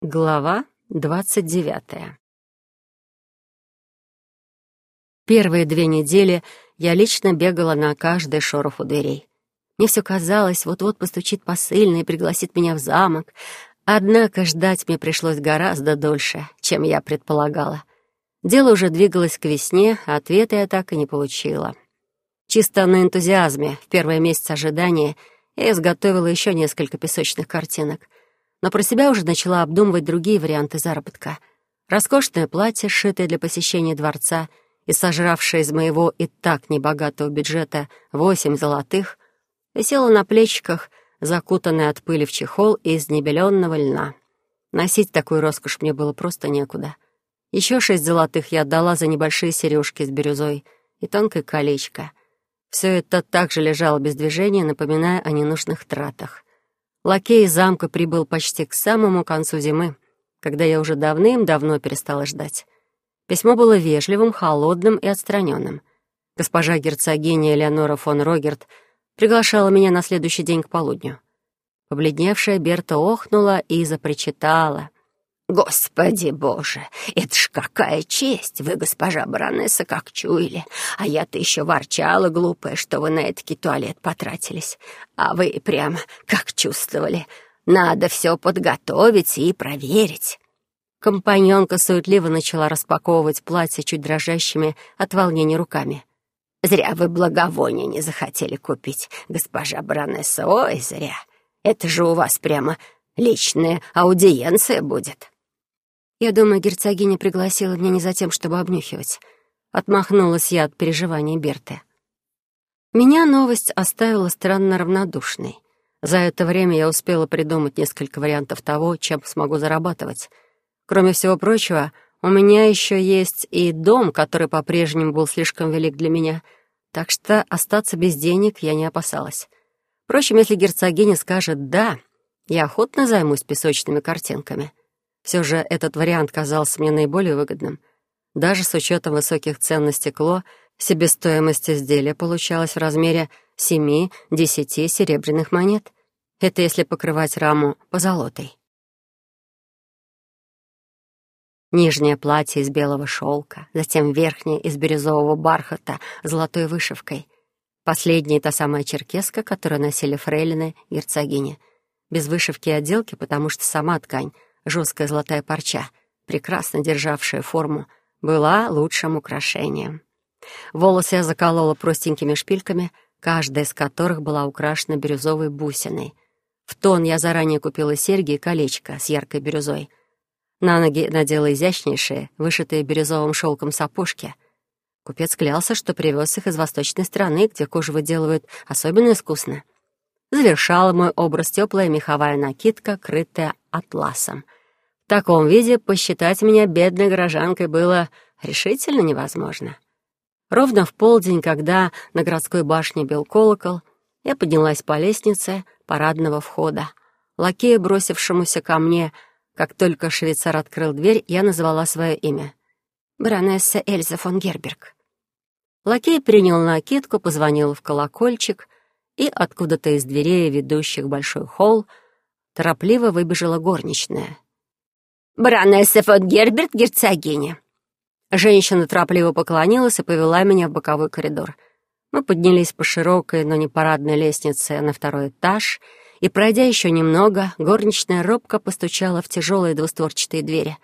Глава двадцать девятая Первые две недели я лично бегала на каждый шорох у дверей. Мне все казалось, вот-вот постучит посыльный и пригласит меня в замок. Однако ждать мне пришлось гораздо дольше, чем я предполагала. Дело уже двигалось к весне, а ответа я так и не получила. Чисто на энтузиазме, в первый месяц ожидания, я изготовила еще несколько песочных картинок — но про себя уже начала обдумывать другие варианты заработка. Роскошное платье, сшитое для посещения дворца и сожравшее из моего и так небогатого бюджета восемь золотых, висело на плечиках, закутанное от пыли в чехол из небеленного льна. Носить такую роскошь мне было просто некуда. Еще шесть золотых я отдала за небольшие сережки с бирюзой и тонкое колечко. Все это также лежало без движения, напоминая о ненужных тратах. Лакей замка прибыл почти к самому концу зимы, когда я уже давным-давно перестала ждать. Письмо было вежливым, холодным и отстраненным. Госпожа герцогиня Элеонора фон Рогерт приглашала меня на следующий день к полудню. Побледневшая Берта охнула и запричитала. «Господи боже, это ж какая честь! Вы, госпожа баронесса, как чуяли. А я-то еще ворчала, глупая, что вы на этот туалет потратились. А вы прямо как чувствовали. Надо все подготовить и проверить». Компаньонка суетливо начала распаковывать платье чуть дрожащими от волнения руками. «Зря вы благовония не захотели купить, госпожа баронесса, ой, зря. Это же у вас прямо личная аудиенция будет». Я думаю, герцогиня пригласила меня не за тем, чтобы обнюхивать. Отмахнулась я от переживаний Берты. Меня новость оставила странно равнодушной. За это время я успела придумать несколько вариантов того, чем смогу зарабатывать. Кроме всего прочего, у меня еще есть и дом, который по-прежнему был слишком велик для меня, так что остаться без денег я не опасалась. Впрочем, если герцогиня скажет «да», я охотно займусь песочными картинками. Все же этот вариант казался мне наиболее выгодным. Даже с учетом высоких цен на стекло, себестоимость изделия получалась в размере 7-10 серебряных монет. Это если покрывать раму позолотой. Нижнее платье из белого шелка, затем верхнее из бирюзового бархата с золотой вышивкой. Последняя — та самая черкеска, которую носили фрейлины герцогини. Без вышивки и отделки, потому что сама ткань — жесткая золотая парча, прекрасно державшая форму, была лучшим украшением. Волосы я заколола простенькими шпильками, каждая из которых была украшена бирюзовой бусиной. В тон я заранее купила серьги и колечко с яркой бирюзой. На ноги надела изящнейшие, вышитые бирюзовым шелком сапожки. Купец клялся, что привез их из восточной страны, где кожу выделывают особенно искусно. Завершала мой образ теплая меховая накидка, крытая атласом — таком виде посчитать меня бедной горожанкой было решительно невозможно. Ровно в полдень, когда на городской башне бил колокол, я поднялась по лестнице парадного входа. Лакея, бросившемуся ко мне, как только швейцар открыл дверь, я назвала свое имя. Баронесса Эльза фон Герберг. Лакей принял накидку, позвонил в колокольчик, и откуда-то из дверей, ведущих большой холл, торопливо выбежала горничная — баронесса фон Герберт, герцогиня». Женщина торопливо поклонилась и повела меня в боковой коридор. Мы поднялись по широкой, но не парадной лестнице на второй этаж, и, пройдя еще немного, горничная робко постучала в тяжелые двустворчатые двери.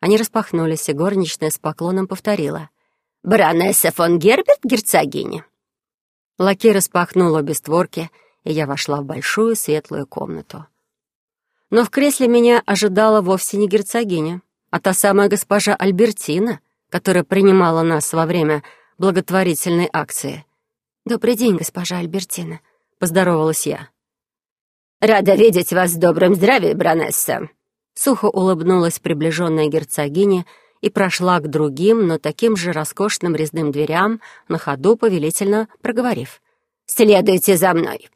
Они распахнулись, и горничная с поклоном повторила. «Баронесса фон Герберт, герцогиня». Лакей распахнул обе створки, и я вошла в большую светлую комнату. Но в кресле меня ожидала вовсе не герцогиня, а та самая госпожа Альбертина, которая принимала нас во время благотворительной акции. «Добрый день, госпожа Альбертина», — поздоровалась я. «Рада видеть вас в добром здравии, бронесса», — сухо улыбнулась приближенная герцогиня и прошла к другим, но таким же роскошным резным дверям, на ходу повелительно проговорив. «Следуйте за мной».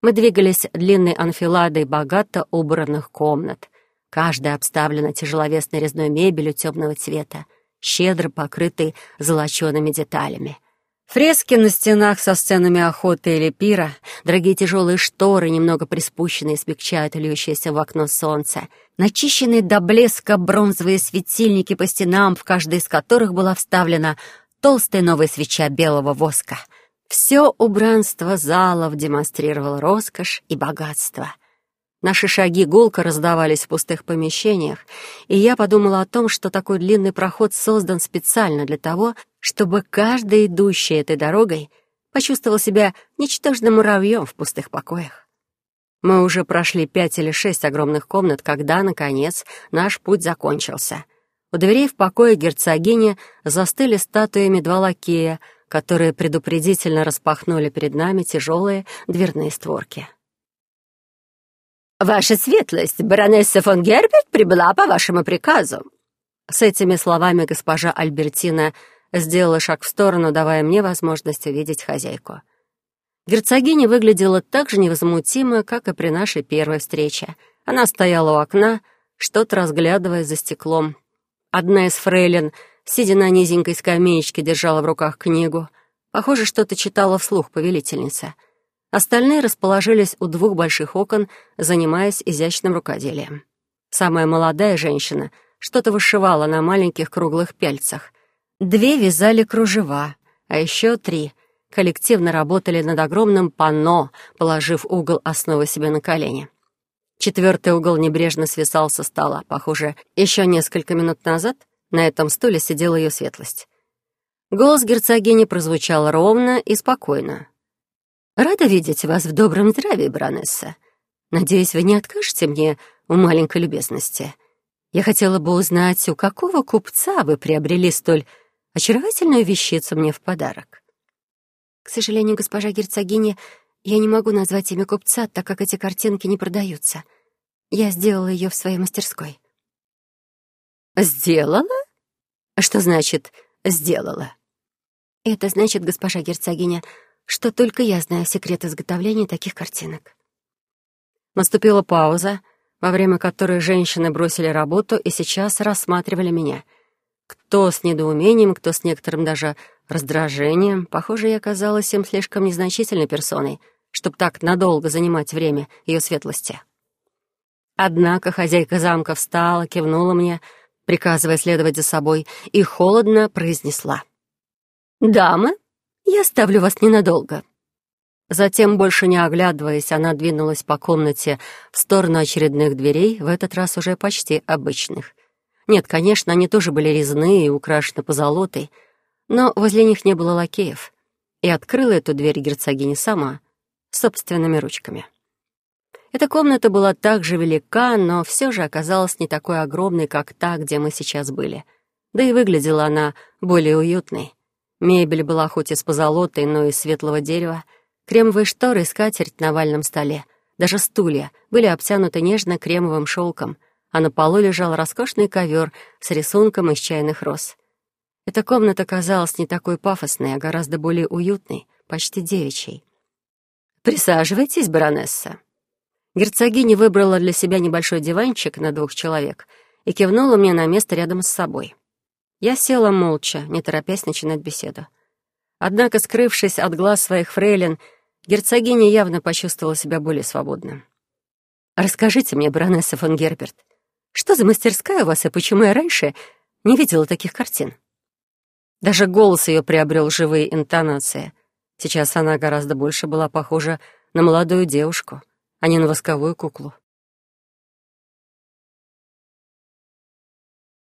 Мы двигались длинной анфиладой богато убранных комнат. Каждая обставлена тяжеловесной резной мебелью темного цвета, щедро покрытой золочеными деталями. Фрески на стенах со сценами охоты или пира, дорогие тяжелые шторы, немного приспущенные, смягчают льющееся в окно солнце, начищенные до блеска бронзовые светильники по стенам, в каждой из которых была вставлена толстая новая свеча белого воска. Все убранство залов демонстрировало роскошь и богатство — Наши шаги гулко раздавались в пустых помещениях, и я подумала о том, что такой длинный проход создан специально для того, чтобы каждый идущий этой дорогой почувствовал себя ничтожным муравьем в пустых покоях. Мы уже прошли пять или шесть огромных комнат, когда, наконец, наш путь закончился. У дверей в покое герцогини застыли статуями два лакея, которые предупредительно распахнули перед нами тяжелые дверные створки. «Ваша светлость, баронесса фон Герберт прибыла по вашему приказу». С этими словами госпожа Альбертина сделала шаг в сторону, давая мне возможность увидеть хозяйку. Герцогиня выглядела так же невозмутимо, как и при нашей первой встрече. Она стояла у окна, что-то разглядывая за стеклом. Одна из фрейлин, сидя на низенькой скамеечке, держала в руках книгу. Похоже, что-то читала вслух повелительница — Остальные расположились у двух больших окон, занимаясь изящным рукоделием. Самая молодая женщина что-то вышивала на маленьких круглых пяльцах. Две вязали кружева, а еще три коллективно работали над огромным панно, положив угол основы себе на колени. Четвертый угол небрежно свисал со стола. Похоже, еще несколько минут назад на этом стуле сидела ее светлость. Голос герцогини прозвучал ровно и спокойно. Рада видеть вас в добром здравии, баронесса. Надеюсь, вы не откажете мне в маленькой любезности. Я хотела бы узнать, у какого купца вы приобрели столь очаровательную вещицу мне в подарок. К сожалению, госпожа герцогиня, я не могу назвать имя купца, так как эти картинки не продаются. Я сделала ее в своей мастерской. Сделала? Что значит «сделала»? Это значит, госпожа герцогиня, что только я знаю секрет изготовления таких картинок. Наступила пауза, во время которой женщины бросили работу и сейчас рассматривали меня. Кто с недоумением, кто с некоторым даже раздражением. Похоже, я казалась им слишком незначительной персоной, чтобы так надолго занимать время ее светлости. Однако хозяйка замка встала, кивнула мне, приказывая следовать за собой, и холодно произнесла. «Дамы, я оставлю вас ненадолго». Затем, больше не оглядываясь, она двинулась по комнате в сторону очередных дверей, в этот раз уже почти обычных. Нет, конечно, они тоже были резные и украшены позолотой, но возле них не было лакеев. И открыла эту дверь герцогиня сама, собственными ручками. Эта комната была также велика, но все же оказалась не такой огромной, как та, где мы сейчас были. Да и выглядела она более уютной. Мебель была хоть из позолотой, но из светлого дерева. Кремовые шторы и скатерть на вальном столе. Даже стулья были обтянуты нежно-кремовым шелком, а на полу лежал роскошный ковер с рисунком из чайных роз. Эта комната казалась не такой пафосной, а гораздо более уютной, почти девичьей. «Присаживайтесь, баронесса». Герцогиня выбрала для себя небольшой диванчик на двух человек и кивнула мне на место рядом с собой. Я села молча, не торопясь начинать беседу. Однако, скрывшись от глаз своих фрейлин, герцогиня явно почувствовала себя более свободно. «Расскажите мне, баронесса фон Герберт, что за мастерская у вас и почему я раньше не видела таких картин?» Даже голос ее приобрел живые интонации. Сейчас она гораздо больше была похожа на молодую девушку, а не на восковую куклу.